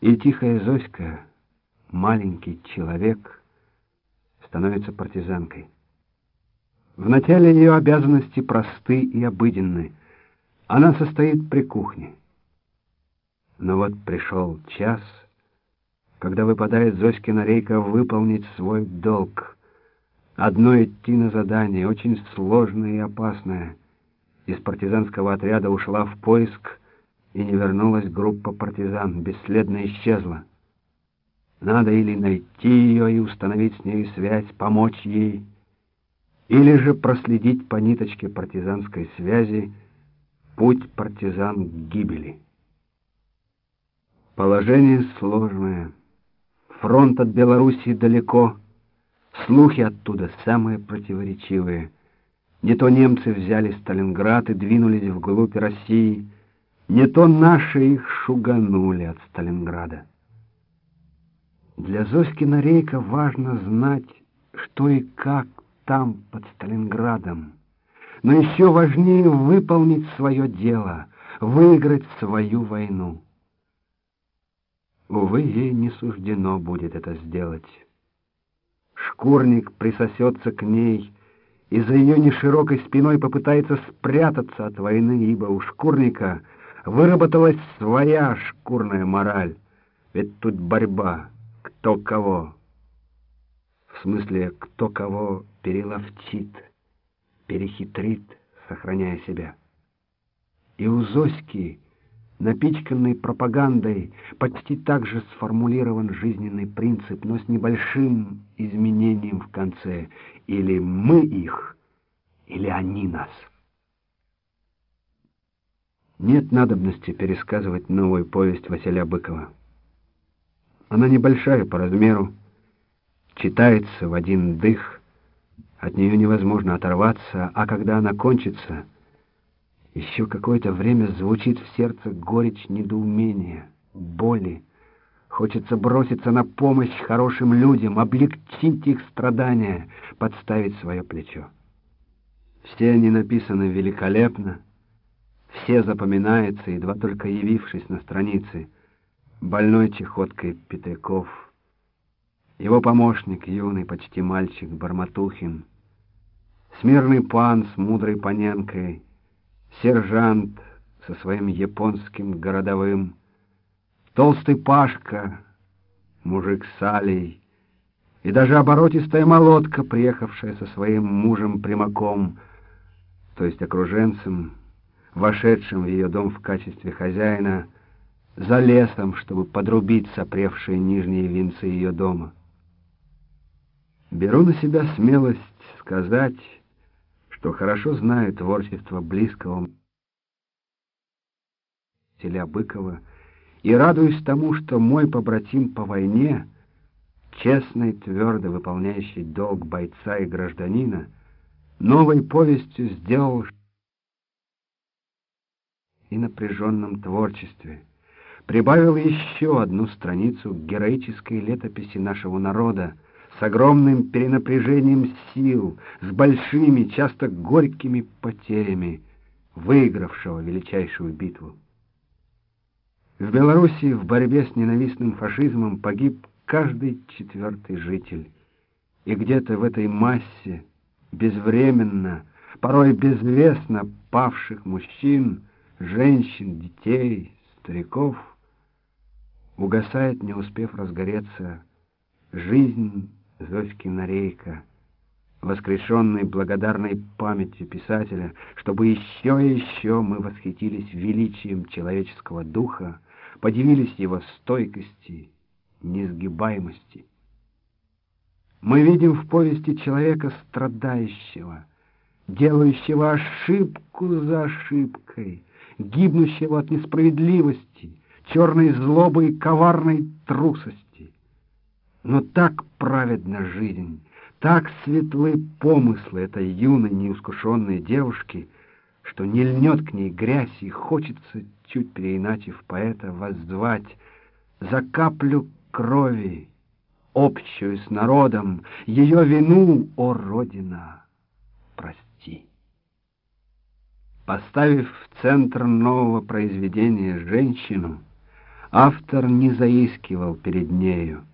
И тихая Зоська, маленький человек, становится партизанкой. Вначале ее обязанности просты и обыденны. Она состоит при кухне. Но вот пришел час, когда выпадает Зоськина рейка выполнить свой долг. Одно идти на задание, очень сложное и опасное. Из партизанского отряда ушла в поиск и не вернулась группа партизан, бесследно исчезла. Надо или найти ее и установить с ней связь, помочь ей, или же проследить по ниточке партизанской связи путь партизан к гибели. Положение сложное. Фронт от Белоруссии далеко, слухи оттуда самые противоречивые. Не то немцы взяли Сталинград и двинулись вглубь России, не то наши их шуганули от Сталинграда. Для Зоськина Рейка важно знать, что и как там, под Сталинградом. Но еще важнее выполнить свое дело, выиграть свою войну. Увы, ей не суждено будет это сделать. Шкурник присосется к ней и за ее неширокой спиной попытается спрятаться от войны, ибо у шкурника — Выработалась своя шкурная мораль. Ведь тут борьба. Кто кого. В смысле, кто кого переловчит, перехитрит, сохраняя себя. И у Зоськи, напичканной пропагандой, почти так же сформулирован жизненный принцип, но с небольшим изменением в конце. Или мы их, или они нас. Нет надобности пересказывать новую повесть Василия Быкова. Она небольшая по размеру, читается в один дых, от нее невозможно оторваться, а когда она кончится, еще какое-то время звучит в сердце горечь недоумения, боли. Хочется броситься на помощь хорошим людям, облегчить их страдания, подставить свое плечо. Все они написаны великолепно, все запоминается, едва только явившись на странице, больной чехоткой Петряков, его помощник, юный почти мальчик Барматухин, смирный пан с мудрой паненкой, сержант со своим японским городовым, толстый Пашка, мужик с Алей, и даже оборотистая молотка, приехавшая со своим мужем Примаком, то есть окруженцем, вошедшим в ее дом в качестве хозяина, за лесом, чтобы подрубить сопревшие нижние венцы ее дома. Беру на себя смелость сказать, что хорошо знаю творчество близкого Селя Быкова и радуюсь тому, что мой побратим по войне, честный, твердо выполняющий долг бойца и гражданина, новой повестью сделал и напряженном творчестве. Прибавил еще одну страницу героической летописи нашего народа с огромным перенапряжением сил, с большими, часто горькими потерями, выигравшего величайшую битву. В Белоруссии в борьбе с ненавистным фашизмом погиб каждый четвертый житель. И где-то в этой массе безвременно, порой безвестно павших мужчин — женщин, детей, стариков, угасает, не успев разгореться, жизнь Зоськи Нарейка, воскрешенной благодарной памятью писателя, чтобы еще и еще мы восхитились величием человеческого духа, подивились его стойкости, несгибаемости. Мы видим в повести человека страдающего, делающего ошибку за ошибкой, гибнущего от несправедливости, черной злобы и коварной трусости. Но так праведна жизнь, так светлы помыслы этой юной неискушенной девушки, что не льнет к ней грязь и хочется, чуть переиначив поэта, воззвать за каплю крови, общую с народом, ее вину, о Родина, Поставив в центр нового произведения женщину, Автор не заискивал перед нею.